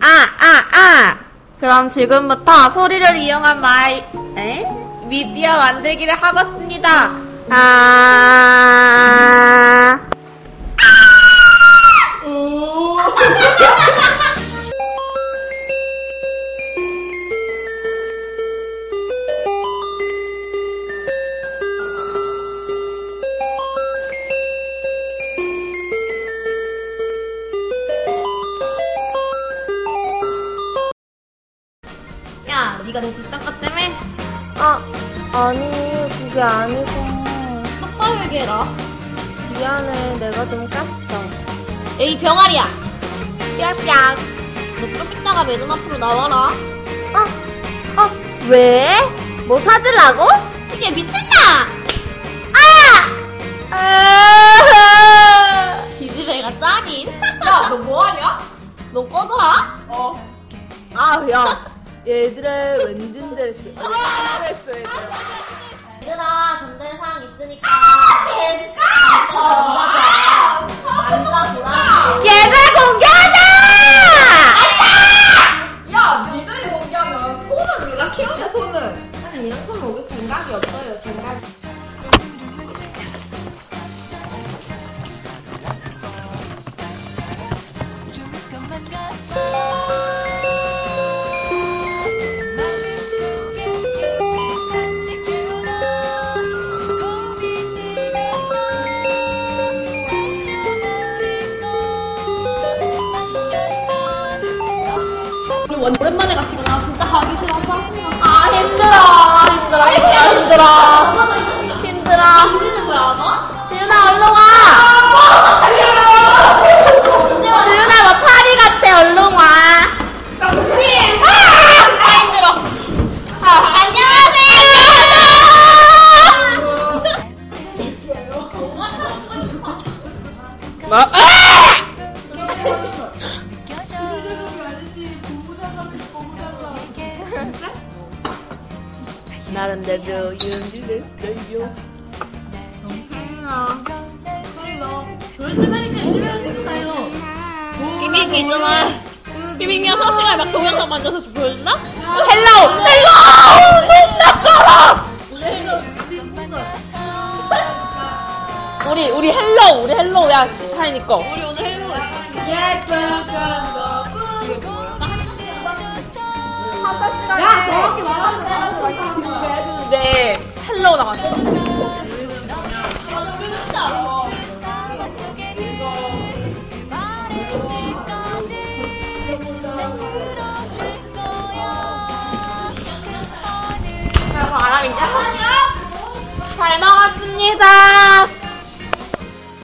아, 아, 아! 그럼 지금부터 소리를 이용한 마이, 에? 미디어 만들기를 하겠습니다. 아, 네가 내 뒷담화 때문에 아, 아니, 그게 아니고. 똑바로 얘기해라. 미안해, 내가 좀 깠어. 에이 병아리야, 뺨뺨. 너좀 이따가 매점 앞으로 나와라. 어, 어, 왜? 뭐 사들라고? 이게 미친다. 아! 디즈레가 짱임. 야, 너 뭐하냐? 너 꺼져라. 어. 아, 야. 얘들아, 완전 잘했어. 잘했어, 얘들아. 얘들아, 전달 사항 있으니까. 앉아, 앉아, 앉아, 얘들 공개하자! 야, 니들이 공개하면 손은 누가 키우냐, 손은? 아니, 이런 손 먹을 생각이 없어요, 생각이. 우리 원- 오랜만에 같이 가나 진짜 가기 싫어. 아, 힘들어. 힘들어. 진짜 힘들어. 넘어져 이 자식아. 힘들어. 안 되는 거야, 너? 지윤아, 얼른 와! 지윤아, 너 파리 같아. 얼른 와. 아, 힘들어. 아, 안녕하세요. 뭐? 아! 나름대로 윤질했어요. 비빙 비둥아. 비빙이 6시간에 막 동영상 만져서 보여준다? 헬로! 헬로! 존나 쩔어! 우리, 우리 헬로! 우리 헬로! 야, 하이니 거. 우리 오늘 헬로가 있어. 아람 이제 잘 먹었습니다.